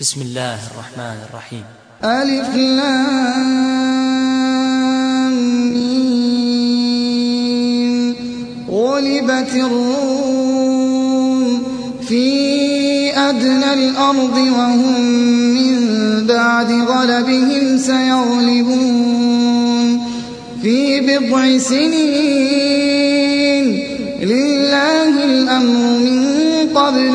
بسم الله الرحمن الرحيم. ألف لام غلبت الروم في أدنى الأرض وهم من بعد غلبهم سيغلبون. في بضع سنين لله الأمر من قبل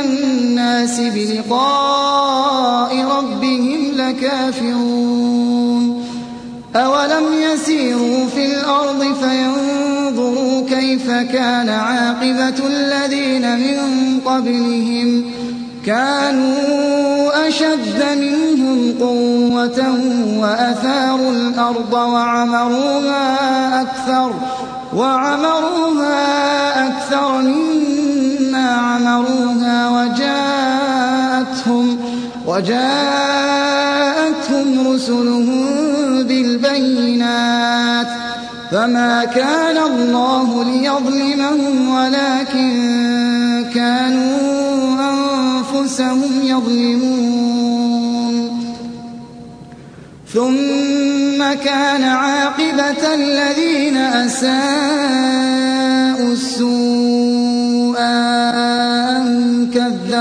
الناس بلقاء ربهم لكافرون. أولم يسيروا في الأرض فينظروا كيف كان عاقبة الذين من قبلهم. كانوا أشد منهم قوة وأثاروا الأرض وعمروها أكثر وعمروها أكثر مما عمروها وجاءتهم وجاءتهم رسلهم بالبينات. فما كان الله ليظلمهم ولكن كانوا أنفسهم يظلمون. ثم كان عاقبة الذين أساءوا السوء.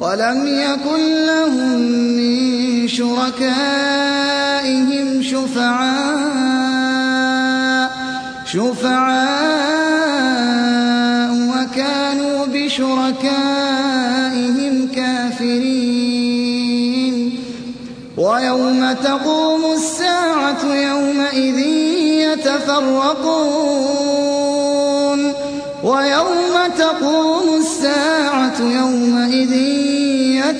ولم يكن لهم من شركائهم شفعاء شفعاء وكانوا بشركائهم كافرين. ويوم تقوم الساعة يومئذ يتفرقون. ويوم تقوم الساعة يومئذ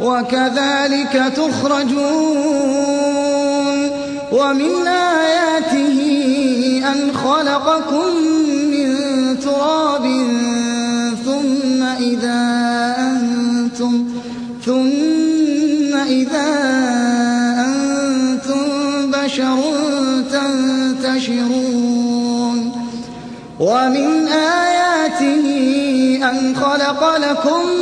وكذلك تخرجون ومن آياته أن خلقكم من تراب ثم إذا أنتم ثم إذا أنتم بشر تنتشرون ومن آياته أن خلق لكم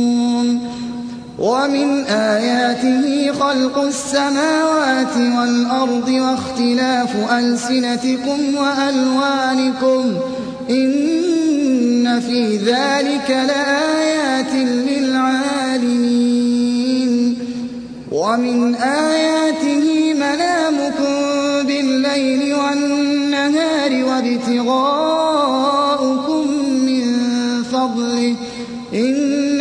ومن آياته خلق السماوات والأرض واختلاف ألسنتكم وألوانكم إن في ذلك لآيات للعالمين ومن آياته منامكم بالليل والنهار وابتغاؤكم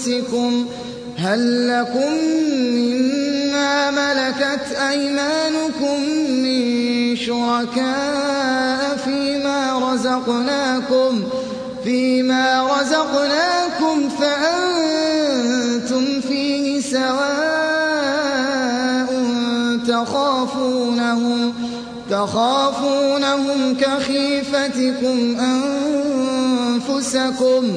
أنفسكم هل لكم مما ملكت أيمانكم من شركاء فيما رزقناكم فيما رزقناكم فأنتم فيه سواء تخافونهم تخافونهم كخيفتكم أنفسكم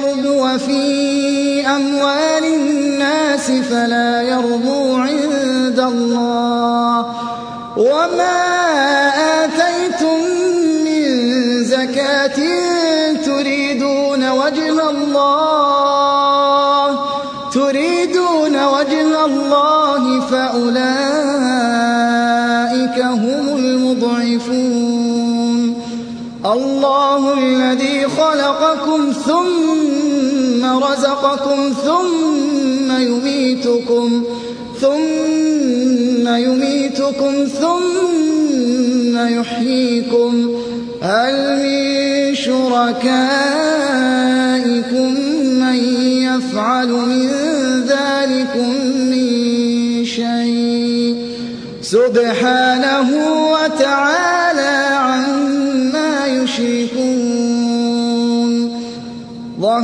ليربو في أموال الناس فلا يربو عند الله. وما آتيتم من زكاة تريدون وجه الله. تريدون وجه الله فأولئك هم المضعفون. الله الذي خلقكم ثم رزقكم ثم يميتكم ثم يميتكم ثم يحييكم. هل من شركائكم من يفعل من ذلكم من شيء؟ سبحانه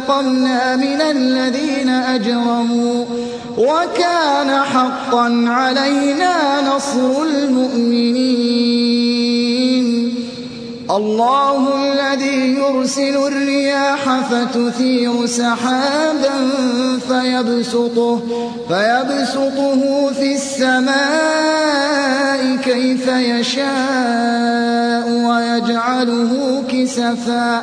فانتقمنا من الذين أجرموا وكان حقا علينا نصر المؤمنين الله الذي يرسل الرياح فتثير سحابا فيبسطه, فيبسطه في السماء كيف يشاء ويجعله كسفا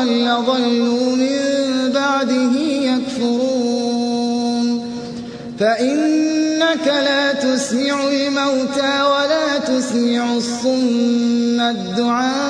مصفرا لظلوا من بعده يكفرون فإنك لا تسمع الموتى ولا تسمع الصم الدعاء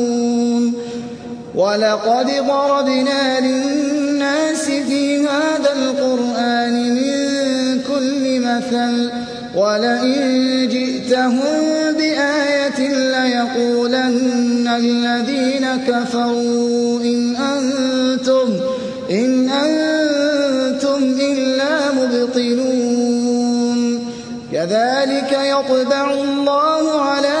ولقد ضربنا للناس في هذا القرآن من كل مثل ولئن جئتهم بآية ليقولن الذين كفروا إن أنتم إن أنتم إلا مبطلون. كذلك يطبع الله على